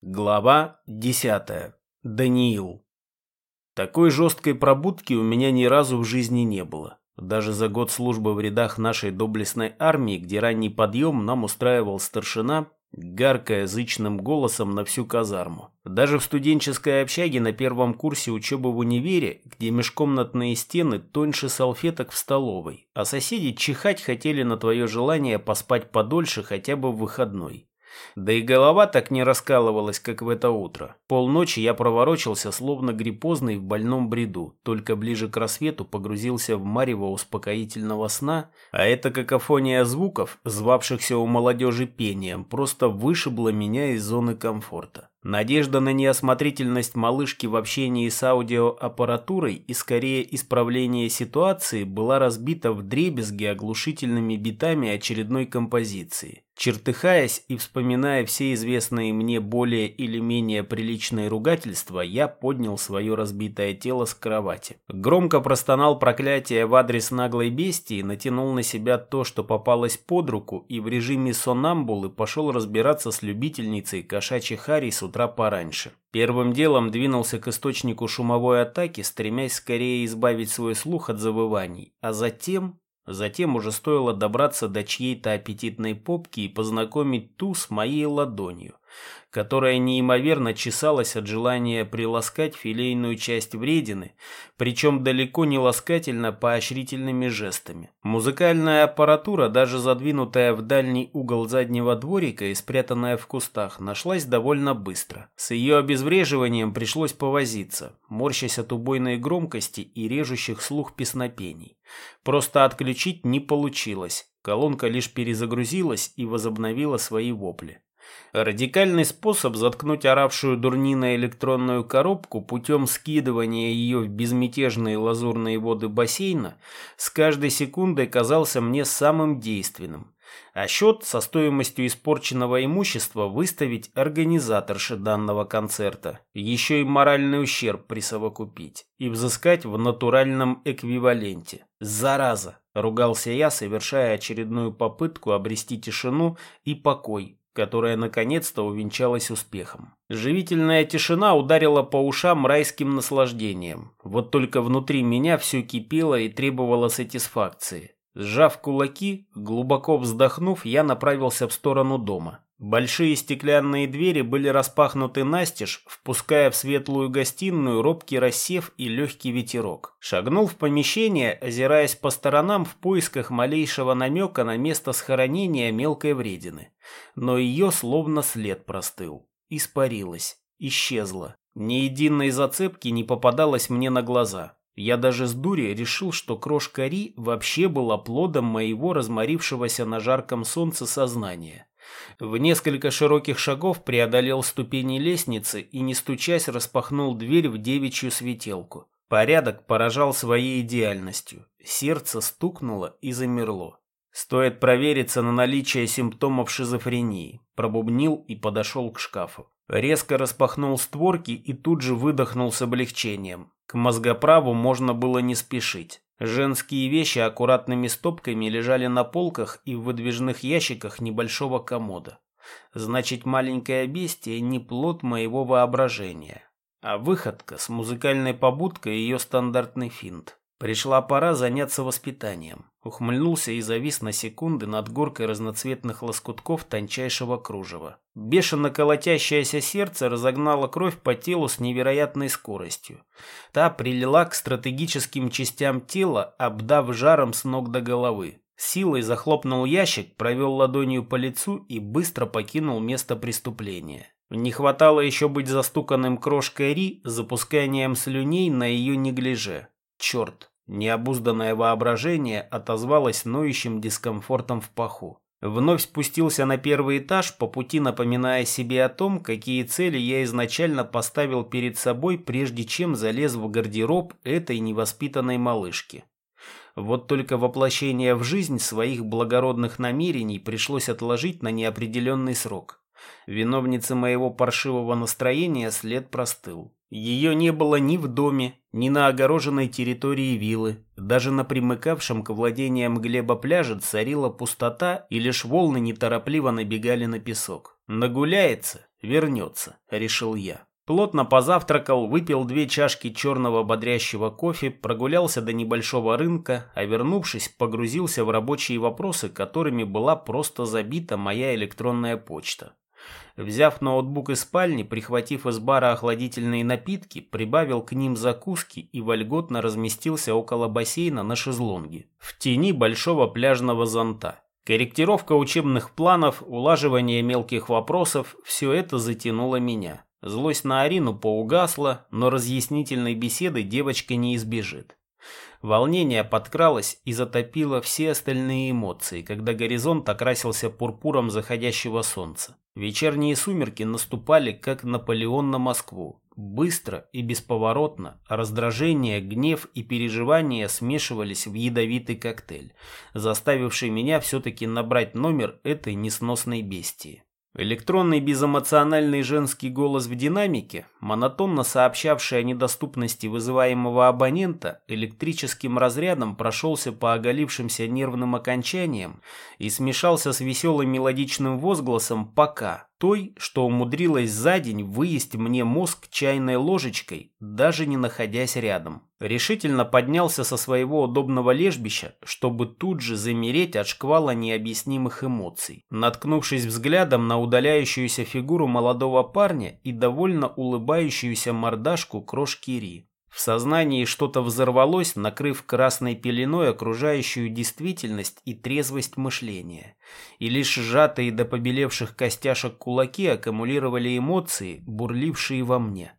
Глава 10. Даниил. Такой жесткой пробудки у меня ни разу в жизни не было. Даже за год службы в рядах нашей доблестной армии, где ранний подъем нам устраивал старшина, гаркая зычным голосом на всю казарму. Даже в студенческой общаге на первом курсе учебы в универе, где межкомнатные стены тоньше салфеток в столовой, а соседи чихать хотели на твое желание поспать подольше хотя бы в выходной. Да и голова так не раскалывалась, как в это утро. Полночи я проворочился, словно гриппозный в больном бреду, только ближе к рассвету погрузился в марево успокоительного сна, а эта какофония звуков, звавшихся у молодежи пением, просто вышибла меня из зоны комфорта. Надежда на неосмотрительность малышки в общении с аудиоаппаратурой и скорее исправление ситуации была разбита в дребезги оглушительными битами очередной композиции. Чертыхаясь и вспоминая все известные мне более или менее приличные ругательства, я поднял свое разбитое тело с кровати. Громко простонал проклятие в адрес наглой бестии, натянул на себя то, что попалось под руку, и в режиме сонамбулы пошел разбираться с любительницей кошачьих харей с утра пораньше. Первым делом двинулся к источнику шумовой атаки, стремясь скорее избавить свой слух от завываний, а затем Затем уже стоило добраться до чьей-то аппетитной попки и познакомить ту с моей ладонью которая неимоверно чесалась от желания приласкать филейную часть вредины, причем далеко не ласкательно поощрительными жестами. Музыкальная аппаратура, даже задвинутая в дальний угол заднего дворика и спрятанная в кустах, нашлась довольно быстро. С ее обезвреживанием пришлось повозиться, морщась от убойной громкости и режущих слух песнопений. Просто отключить не получилось. Колонка лишь перезагрузилась и возобновила свои вопли. Радикальный способ заткнуть оравшую дурнина электронную коробку путем скидывания ее в безмятежные лазурные воды бассейна с каждой секундой казался мне самым действенным. А счет со стоимостью испорченного имущества выставить организаторше данного концерта. Еще и моральный ущерб присовокупить. И взыскать в натуральном эквиваленте. Зараза! Ругался я, совершая очередную попытку обрести тишину и покой которая наконец-то увенчалась успехом. Живительная тишина ударила по ушам райским наслаждением. Вот только внутри меня все кипело и требовало сатисфакции. Сжав кулаки, глубоко вздохнув, я направился в сторону дома. Большие стеклянные двери были распахнуты настежь, впуская в светлую гостиную робкий рассев и легкий ветерок. Шагнул в помещение, озираясь по сторонам в поисках малейшего намека на место схоронения мелкой вредины. Но ее словно след простыл. Испарилась. Исчезла. Ни единой зацепки не попадалось мне на глаза. Я даже с дури решил, что крошка Ри вообще была плодом моего разморившегося на жарком солнце сознания. В несколько широких шагов преодолел ступени лестницы и, не стучась, распахнул дверь в девичью светелку. Порядок поражал своей идеальностью. Сердце стукнуло и замерло. Стоит провериться на наличие симптомов шизофрении. Пробубнил и подошел к шкафу. Резко распахнул створки и тут же выдохнул с облегчением. К мозгоправу можно было не спешить. Женские вещи аккуратными стопками лежали на полках и в выдвижных ящиках небольшого комода. Значит, маленькое бестие не плод моего воображения, а выходка с музыкальной побудкой ее стандартный финт. Пришла пора заняться воспитанием. Ухмыльнулся и завис на секунды над горкой разноцветных лоскутков тончайшего кружева. Бешено колотящееся сердце разогнало кровь по телу с невероятной скоростью. Та прилила к стратегическим частям тела, обдав жаром с ног до головы. Силой захлопнул ящик, провел ладонью по лицу и быстро покинул место преступления. Не хватало еще быть застуканным крошкой Ри запусканием слюней на ее неглиже. Черт, необузданное воображение отозвалось ноющим дискомфортом в паху. Вновь спустился на первый этаж, по пути напоминая себе о том, какие цели я изначально поставил перед собой, прежде чем залез в гардероб этой невоспитанной малышки. Вот только воплощение в жизнь своих благородных намерений пришлось отложить на неопределенный срок. Виновница моего паршивого настроения след простыл. Ее не было ни в доме, ни на огороженной территории виллы. Даже на примыкавшем к владениям Глеба пляже царила пустота, и лишь волны неторопливо набегали на песок. Нагуляется Вернется, решил я. Плотно позавтракал, выпил две чашки черного бодрящего кофе, прогулялся до небольшого рынка, а вернувшись, погрузился в рабочие вопросы, которыми была просто забита моя электронная почта. Взяв ноутбук из спальни, прихватив из бара охладительные напитки, прибавил к ним закуски и вольготно разместился около бассейна на шезлонге, в тени большого пляжного зонта. Корректировка учебных планов, улаживание мелких вопросов – все это затянуло меня. Злость на Арину поугасла, но разъяснительной беседы девочка не избежит. Волнение подкралось и затопило все остальные эмоции, когда горизонт окрасился пурпуром заходящего солнца. Вечерние сумерки наступали, как Наполеон на Москву. Быстро и бесповоротно раздражение, гнев и переживания смешивались в ядовитый коктейль, заставивший меня все-таки набрать номер этой несносной бестии. Электронный безэмоциональный женский голос в динамике, монотонно сообщавший о недоступности вызываемого абонента, электрическим разрядом прошелся по оголившимся нервным окончаниям и смешался с веселым мелодичным возгласом «пока», той, что умудрилась за день выесть мне мозг чайной ложечкой, даже не находясь рядом. Решительно поднялся со своего удобного лежбища, чтобы тут же замереть от шквала необъяснимых эмоций, наткнувшись взглядом на удаляющуюся фигуру молодого парня и довольно улыбающуюся мордашку крошки Ри. В сознании что-то взорвалось, накрыв красной пеленой окружающую действительность и трезвость мышления. И лишь сжатые до побелевших костяшек кулаки аккумулировали эмоции, бурлившие во мне.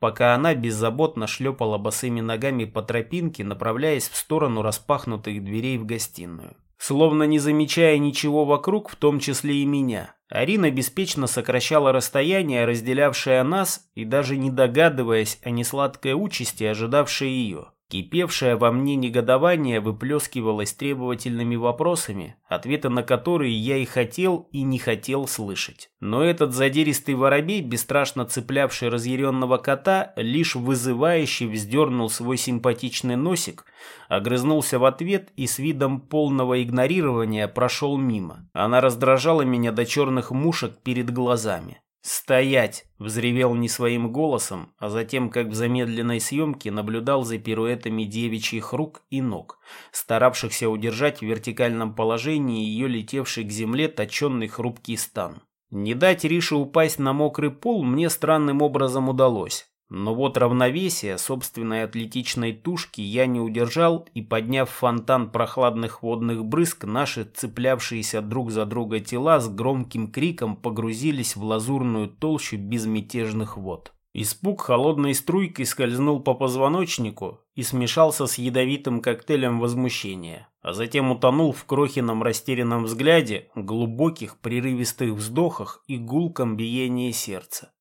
Пока она беззаботно шлепала босыми ногами по тропинке, направляясь в сторону распахнутых дверей в гостиную. Словно не замечая ничего вокруг, в том числе и меня, Арина беспечно сокращала расстояние, разделявшее нас, и даже не догадываясь о несладкой участи, ожидавшей ее. Кипевшее во мне негодование выплескивалось требовательными вопросами, ответы на которые я и хотел, и не хотел слышать. Но этот задиристый воробей, бесстрашно цеплявший разъяренного кота, лишь вызывающе вздернул свой симпатичный носик, огрызнулся в ответ и с видом полного игнорирования прошел мимо. Она раздражала меня до черных мушек перед глазами. «Стоять!» — взревел не своим голосом, а затем, как в замедленной съемке, наблюдал за пируэтами девичьих рук и ног, старавшихся удержать в вертикальном положении ее летевший к земле точенный хрупкий стан. Не дать Рише упасть на мокрый пол мне странным образом удалось. Но вот равновесие собственной атлетичной тушки я не удержал и, подняв фонтан прохладных водных брызг, наши цеплявшиеся друг за друга тела с громким криком погрузились в лазурную толщу безмятежных вод. Испуг холодной струйкой скользнул по позвоночнику и смешался с ядовитым коктейлем возмущения, а затем утонул в крохином растерянном взгляде, глубоких прерывистых вздохах и гулком биении сердца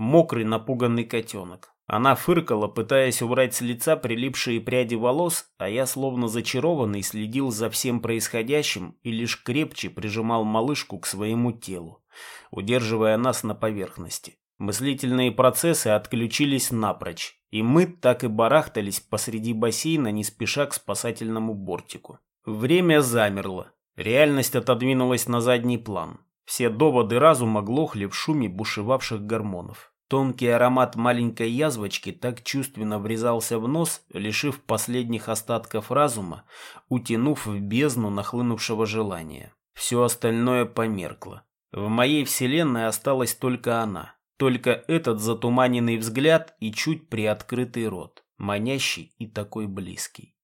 мокрый напуганный котенок. Она фыркала, пытаясь убрать с лица прилипшие пряди волос, а я, словно зачарованный, следил за всем происходящим и лишь крепче прижимал малышку к своему телу, удерживая нас на поверхности. Мыслительные процессы отключились напрочь, и мы так и барахтались посреди бассейна, не спеша к спасательному бортику. Время замерло. Реальность отодвинулась на задний план. Все доводы разума глохли в шуме бушевавших гормонов. Тонкий аромат маленькой язвочки так чувственно врезался в нос, лишив последних остатков разума, утянув в бездну нахлынувшего желания. Все остальное померкло. В моей вселенной осталась только она. Только этот затуманенный взгляд и чуть приоткрытый рот, манящий и такой близкий.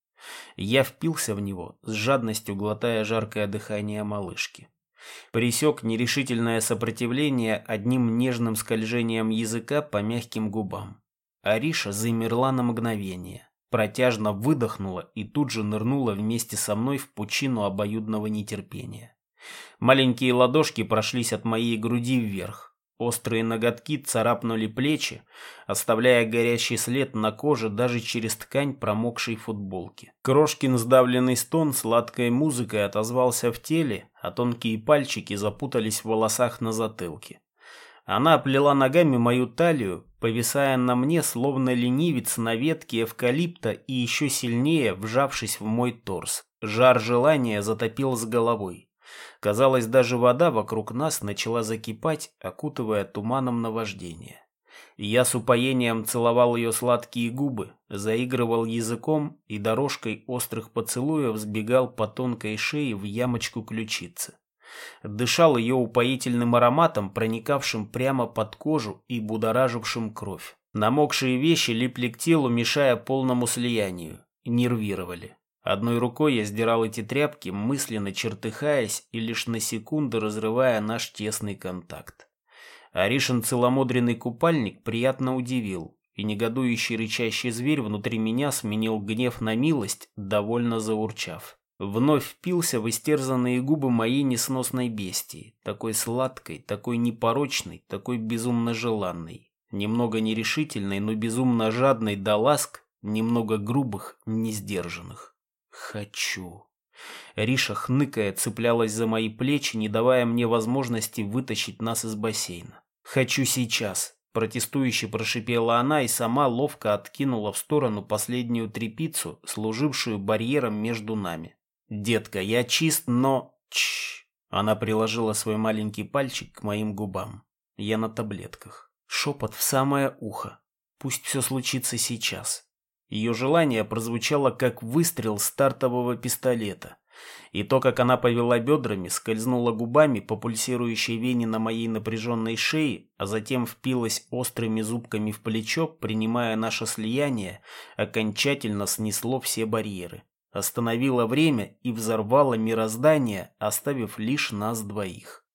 Я впился в него, с жадностью глотая жаркое дыхание малышки. Пресек нерешительное сопротивление одним нежным скольжением языка по мягким губам. Ариша замерла на мгновение, протяжно выдохнула и тут же нырнула вместе со мной в пучину обоюдного нетерпения. Маленькие ладошки прошлись от моей груди вверх, Острые ноготки царапнули плечи, оставляя горящий след на коже даже через ткань промокшей футболки. Крошкин сдавленный стон сладкой музыкой отозвался в теле, а тонкие пальчики запутались в волосах на затылке. Она оплела ногами мою талию, повисая на мне, словно ленивец на ветке эвкалипта и еще сильнее вжавшись в мой торс. Жар желания затопил с головой. Казалось, даже вода вокруг нас начала закипать, окутывая туманом наваждения. Я с упоением целовал ее сладкие губы, заигрывал языком и дорожкой острых поцелуев сбегал по тонкой шее в ямочку ключицы. Дышал ее упоительным ароматом, проникавшим прямо под кожу и будоражившим кровь. Намокшие вещи липли к телу, мешая полному слиянию, нервировали. Одной рукой я сдирал эти тряпки, мысленно чертыхаясь и лишь на секунду разрывая наш тесный контакт. Аришин целомудренный купальник приятно удивил, и негодующий рычащий зверь внутри меня сменил гнев на милость, довольно заурчав. Вновь впился в истерзанные губы моей несносной бестии, такой сладкой, такой непорочной, такой безумно желанной, немного нерешительной, но безумно жадной до ласк, немного грубых, несдержанных. Хочу. Риша, хныкая, цеплялась за мои плечи, не давая мне возможности вытащить нас из бассейна. «Хочу сейчас», – протестующе прошипела она и сама ловко откинула в сторону последнюю трепицу, служившую барьером между нами. «Детка, я чист, но...» Чш. Она приложила свой маленький пальчик к моим губам. Я на таблетках. Шепот в самое ухо. Пусть все случится сейчас. Ее желание прозвучало как выстрел стартового пистолета. И то, как она повела бедрами, скользнула губами по пульсирующей вене на моей напряженной шее, а затем впилась острыми зубками в плечо, принимая наше слияние, окончательно снесло все барьеры. Остановило время и взорвало мироздание, оставив лишь нас двоих.